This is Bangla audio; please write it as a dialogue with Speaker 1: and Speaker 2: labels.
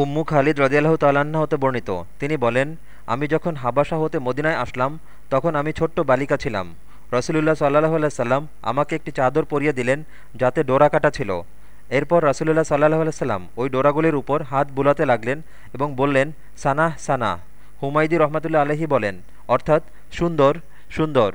Speaker 1: উম্মু খালিদ রদিয়াল্লাহ তাল্লাহ্ন হতে বর্ণিত। তিনি বলেন, আমি যখন হাবাসা হতে মদিনায় আসলাম, তখন আমি ছোট্ট বালিকা ছিলাম। রসুলুল্লাহ সাল্লাহ আল্লাহ সাল্লাম আমাকে একটি চাদর পরিয়ে দিলেন, যাতে ডোরা কাটা ছিল। এরপর রসুলুল্লাহ সাল্লাহ আল্লাহ সাল্লাম ওই ডোরাগুলির উপর হাত বুলাতে লাগলেন এবং বললেন, সানাহ সানাহ। হুমায়দি রহমতুল্লা আলহি বলেন, অর্থাৎ সুন্দর সুন্দর।